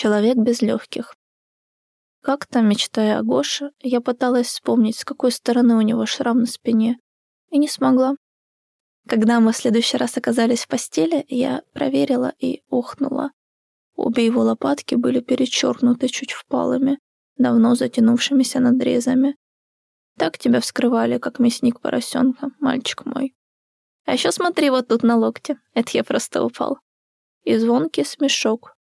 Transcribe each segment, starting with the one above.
Человек без легких. Как-то, мечтая о Гоше, я пыталась вспомнить, с какой стороны у него шрам на спине, и не смогла. Когда мы в следующий раз оказались в постели, я проверила и ухнула. Обе его лопатки были перечеркнуты чуть впалыми, давно затянувшимися надрезами. Так тебя вскрывали, как мясник поросенка, мальчик мой. А еще смотри вот тут на локте. Это я просто упал. И звонкий смешок.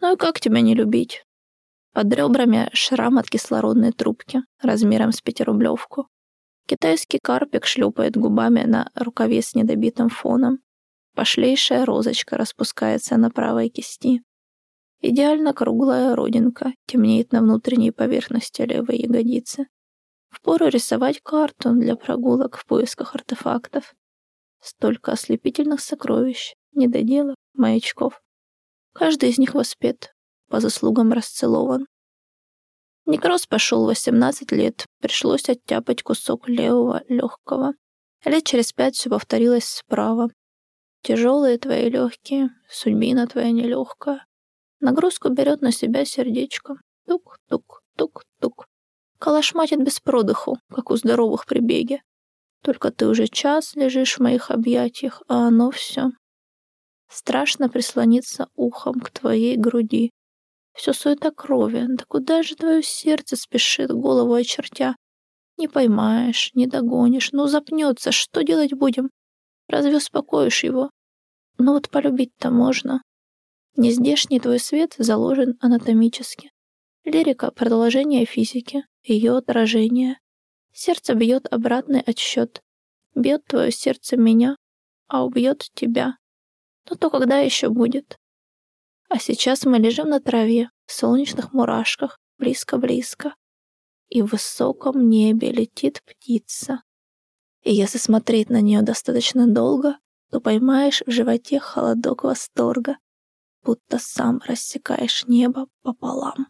Ну и как тебя не любить? Под ребрами шрам от кислородной трубки размером с пятирублевку. Китайский карпик шлепает губами на рукаве с недобитым фоном. Пошлейшая розочка распускается на правой кисти. Идеально круглая родинка темнеет на внутренней поверхности левой ягодицы. Впору рисовать карту для прогулок в поисках артефактов. Столько ослепительных сокровищ, недоделок, маячков. Каждый из них воспет, по заслугам расцелован. Некроз пошел 18 лет, пришлось оттяпать кусок левого легкого. Лет через пять все повторилось справа. Тяжелые твои легкие, судьбина твоя нелегкая. Нагрузку берет на себя сердечко. Тук-тук-тук-тук. Калашматит без продыху, как у здоровых при беге. Только ты уже час лежишь в моих объятиях, а оно все Страшно прислониться ухом к твоей груди. Все суета крови. Да куда же твое сердце спешит, голову очертя? Не поймаешь, не догонишь. Ну, запнется. Что делать будем? Разве успокоишь его? Ну вот полюбить-то можно. Нездешний твой свет заложен анатомически. Лирика — продолжение физики, ее отражение. Сердце бьет обратный отсчет. Бьет твое сердце меня, а убьет тебя. Но то когда еще будет? А сейчас мы лежим на траве, в солнечных мурашках, близко-близко. И в высоком небе летит птица. И если смотреть на нее достаточно долго, то поймаешь в животе холодок восторга, будто сам рассекаешь небо пополам.